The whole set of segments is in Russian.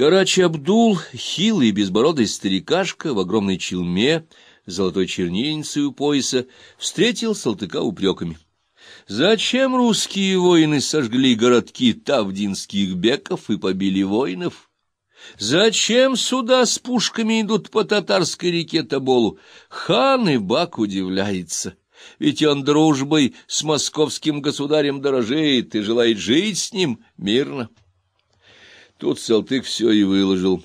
Карачи Абдул, хилый безбородый старикашка в огромной челме, золотой чернильницей у пояса, встретил Салтыка упреками. Зачем русские воины сожгли городки тавдинских беков и побили воинов? Зачем сюда с пушками идут по татарской реке Тоболу? Хан и Бак удивляется, ведь он дружбой с московским государем дорожит и желает жить с ним мирно. Тут Салтык все и выложил.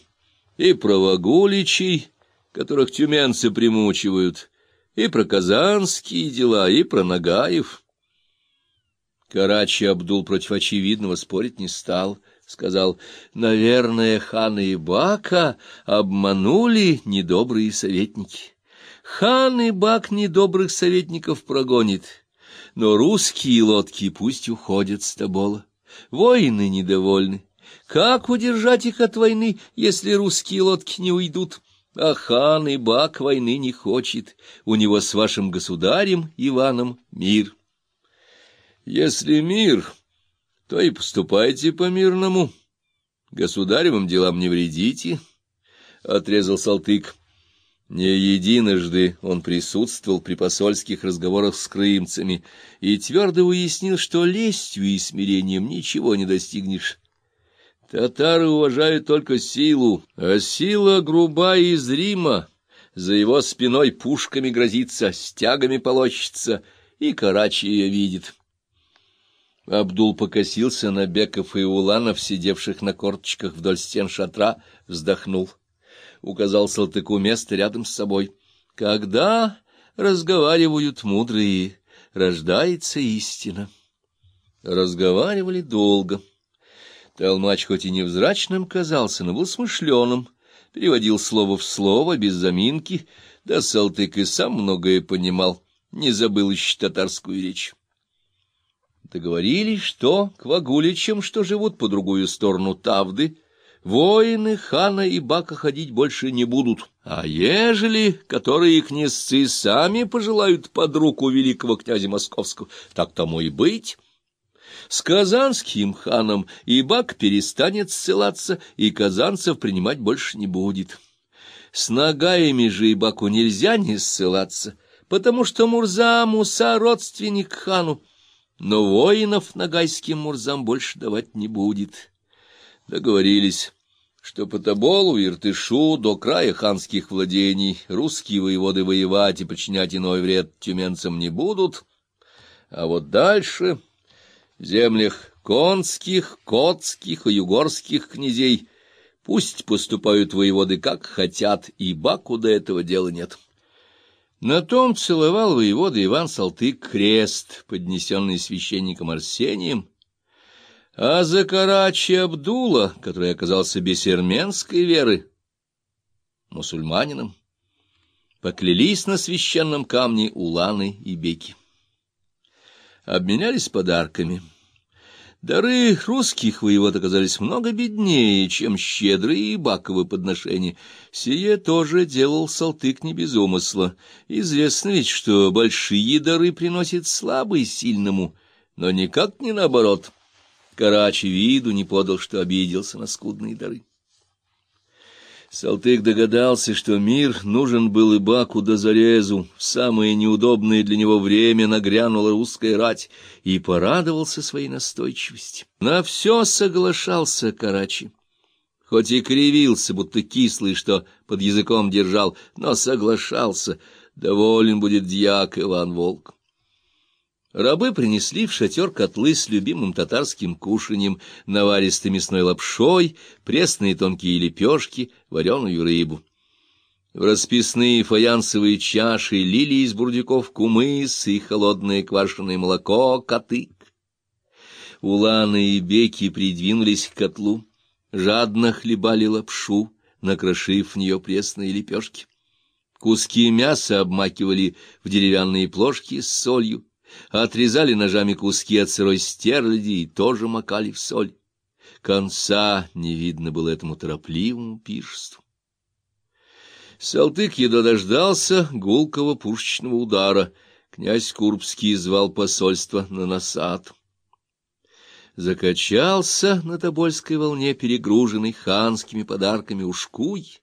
И про Вагуличей, которых тюменцы примучивают, и про казанские дела, и про Нагаев. Карачи Абдул против очевидного спорить не стал, сказал, «Наверное, хана и Бака обманули недобрые советники. Хан и Бак недобрых советников прогонит, но русские лодки пусть уходят с Тобола. Воины недовольны, как удержать их от войны, если русские лодки не уйдут? А хан и бак войны не хочет, у него с вашим государем Иваном мир. Если мир, то и поступайте по-мирному. Государевым делам не вредите, — отрезал Салтык. Не единожды он присутствовал при посольских разговорах с крымцами и твердо уяснил, что лестью и смирением ничего не достигнешь. Татары уважают только силу, а сила груба и зрима. За его спиной пушками грозится, стягами полощется, и Карачи ее видит. Абдул покосился на Беков и Уланов, сидевших на корточках вдоль стен шатра, вздохнул. Указал Салтыку место рядом с собой. Когда разговаривают мудрые, рождается истина. Разговаривали долго. Толмач хоть и невзрачным казался, но был смышленым, переводил слово в слово, без заминки, да Салтык и сам многое понимал, не забыл еще татарскую речь. Договорились, что к Вагуличам, что живут по другую сторону Тавды, воины хана и бака ходить больше не будут, а ежели, которые князцы сами пожелают под руку великого князя московского, так тому и быть». С казанским ханом Ибак перестанет ссылаться, и казанцев принимать больше не будет. С нагаями же Ибаку нельзя не ссылаться, потому что Мурза Муса — родственник хану, но воинов нагайским Мурзам больше давать не будет. Договорились что по Тоболу Иртышу до края ханских владений русские воеводы воевать и причинять иной вред тюменцам не будут, а вот дальше землях конских, котских и югорских князей. Пусть поступают воеводы как хотят, и Баку до этого дела нет. На том целовал воевода Иван Салтык крест, поднесенный священником Арсением, а за Карачи Абдула, который оказался бессерменской веры, мусульманином, поклялись на священном камне Уланы и Беки обменялись подарками. Дары русских воевод оказались много беднее, чем щедрые и баковые подношения. Сие тоже делал Салтык не без умысла. Известно ведь, что большие дары приносят слабый сильному, но никак не наоборот. Карачи виду не подал, что обиделся на скудные дары. Салтык догадался, что мир нужен был и Баку до зарезу, в самое неудобное для него время нагрянула русская рать, и порадовался своей настойчивости. На все соглашался Карачи. Хоть и кривился, будто кислый, что под языком держал, но соглашался, доволен будет дьяк Иван Волк. Рабы принесли в шатер котлы с любимым татарским кушаньем, наваристой мясной лапшой, пресные тонкие лепешки, вареную рыбу. В расписные фаянсовые чаши лили из бурдюков кумыс и холодное квашеное молоко, котык. Уланы и беки придвинулись к котлу, жадно хлебали лапшу, накрошив в нее пресные лепешки. Куски мяса обмакивали в деревянные плошки с солью, отрезали ножами куски от сырой стерляди и тоже макали в соль. Конца не видно было этому торопливому пиршеству. Салтык едва дождался гулкого пушечного удара. Князь Курбский звал посольство на насад. закачался на тобольской волне, перегруженный ханскими подарками ушкуй,